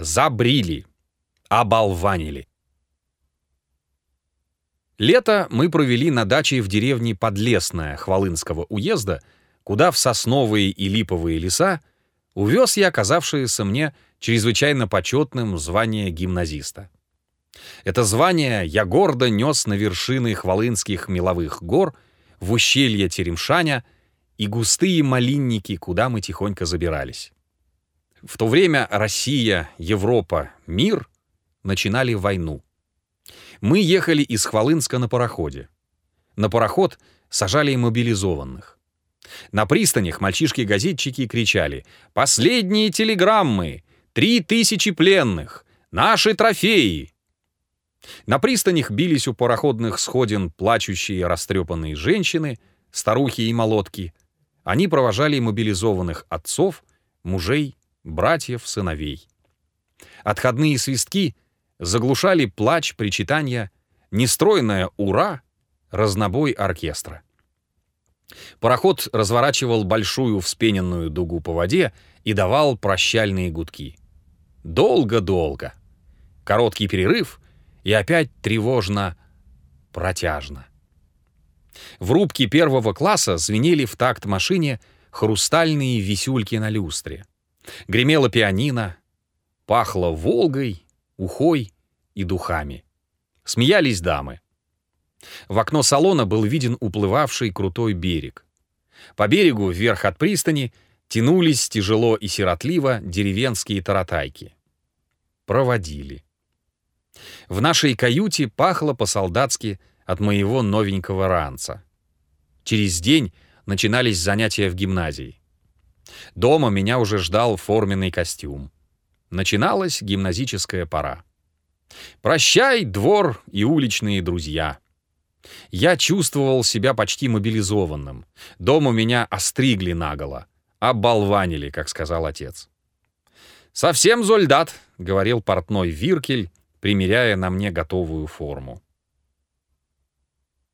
Забрили. Оболванили. Лето мы провели на даче в деревне Подлесная Хвалынского уезда, куда в сосновые и липовые леса увез я оказавшееся мне чрезвычайно почетным звание гимназиста. Это звание я гордо нес на вершины Хвалынских меловых гор, в ущелье Теремшаня и густые малинники, куда мы тихонько забирались. В то время Россия, Европа, мир начинали войну. Мы ехали из Хвалынска на пароходе. На пароход сажали мобилизованных. На пристанях мальчишки-газетчики кричали «Последние телеграммы! Три тысячи пленных! Наши трофеи!» На пристанях бились у пароходных сходин плачущие растрепанные женщины, старухи и молотки. Они провожали мобилизованных отцов, мужей, братьев, сыновей. Отходные свистки заглушали плач, причитания, нестройное «Ура!» разнобой оркестра. Пароход разворачивал большую вспененную дугу по воде и давал прощальные гудки. Долго-долго. Короткий перерыв, и опять тревожно, протяжно. В рубке первого класса звенели в такт машине хрустальные висюльки на люстре. Гремело пианино, пахло Волгой, ухой и духами. Смеялись дамы. В окно салона был виден уплывавший крутой берег. По берегу, вверх от пристани, тянулись тяжело и сиротливо деревенские таратайки. Проводили. В нашей каюте пахло по-солдатски от моего новенького ранца. Через день начинались занятия в гимназии. Дома меня уже ждал форменный костюм. Начиналась гимназическая пора. Прощай, двор и уличные друзья. Я чувствовал себя почти мобилизованным. Дома меня остригли наголо. Оболванили, как сказал отец. «Совсем зольдат», — говорил портной Виркель, примеряя на мне готовую форму.